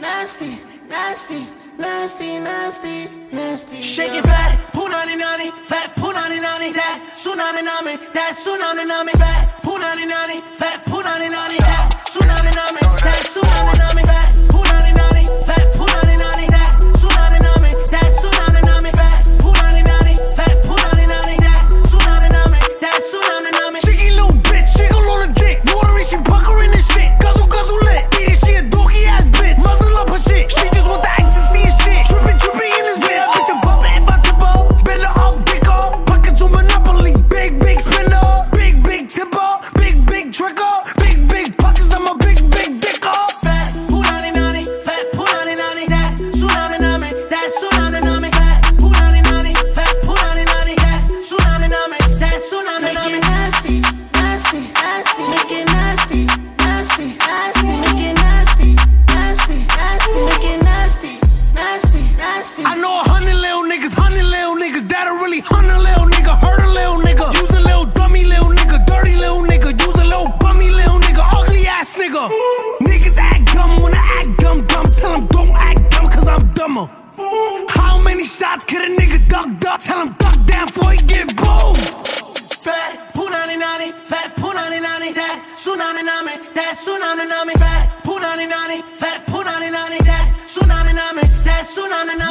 nasty, nasty, nasty, nasty, nasty. Shake it fat, punani nani, fat punani nani, that tsunami nami, that tsunami nami, fat punani nani, fat punani nani, that tsunami nami, that tsunami. nigga. Niggas act dumb when I act dumb, dumb. Tell them don't act dumb, cause I'm dumber. How many shots could a nigga duck, duck? Tell him duck down before he get boom. Fat, punani nani, fat, punani nani, that tsunami nami, that tsunami nami, fat, punani nani, fat, punani nani, that tsunami nami, that tsunami nami.